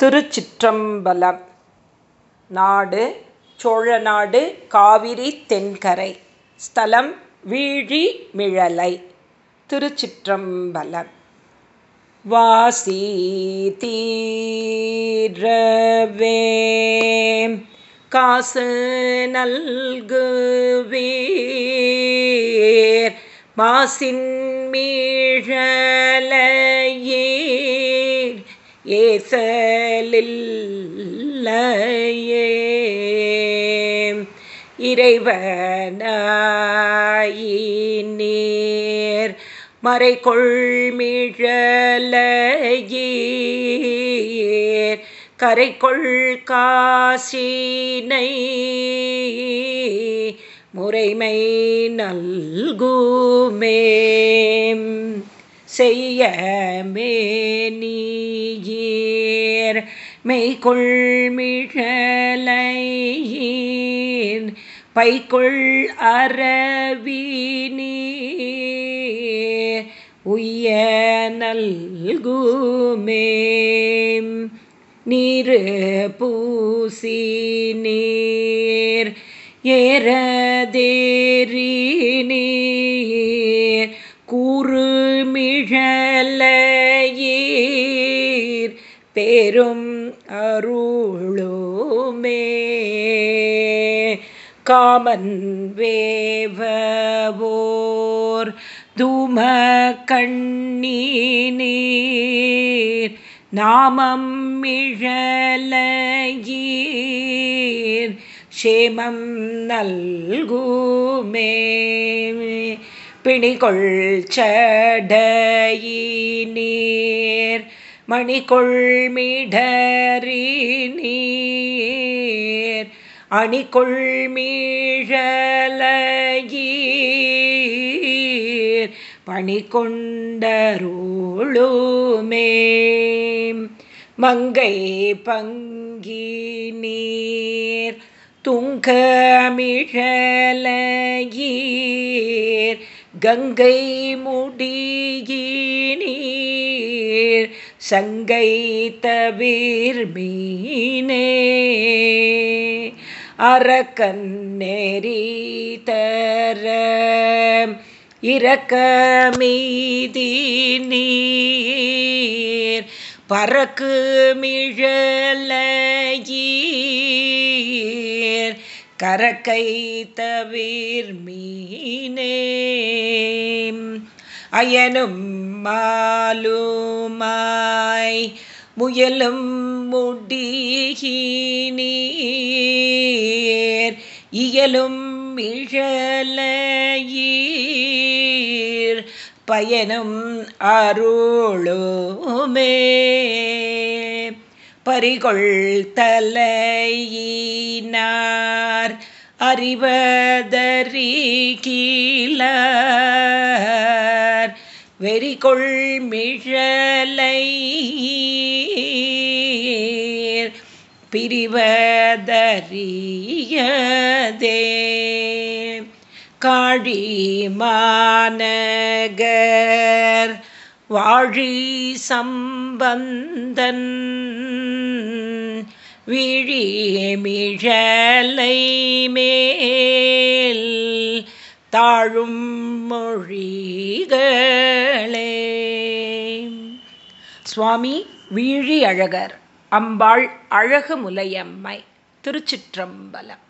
திருச்சிற்றம்பலம். நாடு சோழநாடு காவிரி தென்கரை. ஸ்தலம் வீழி மிழலை. திருச்சிற்றம்பலம். வாசி தீரவே. காசு நல்குவீர். மாசின் மீழலையே. ஏசலில்லையே. இறைவனாயினீர் மறைகொள்மிழலையீர். கரைகொள் காசினை முறைமை நல்குமே செய்ய மேனீர் மெய்கொள்மிழலையீர் பைக்குள் அறவீனீர். உய்ய நல்குமே. நீரு பூசி நீர் ஏறதேரி நீர். கூறு கூறுமிழலையீர் பெரும் அருளுமே. காமன் வேவோர் தூம கண்ணீர் நாமம் மிழலீர் க்ஷேமம் நல்குமே. பிணிகொள் சடையீர் மணிகொள்மிடறி நீர் அணிகொள்மிழலையீர் பணிகொண்டருளுமே. மங்கை பங்கி நீர் துங்கமிழலையீர் கங்கை முடியீர் சங்கை தவிர் மீனே. அரக்கன் நெறி தர இரக்கமீதி நீர் பறக்கு மிழலையீர். கரக்கை தவிர் மீனே. அயனும் மாலுமாய் முயலும் முடிகினீர். இயலும் இழலையீர். பயனும் அருளுமே. பரிகொள் தலையினார். அறிவார் அறிவதறி கீழார் வெறிகொள் மிழலை பிரிவதறியதே. காழி மாநகர் வாழி சம்பந்தன் விழிமிழலை மேல் தாழும் மொழிகளே. சுவாமி வீழி அழகர் அம்பாள் அழகு முலையம்மை திருச்சிற்றம்பலம்.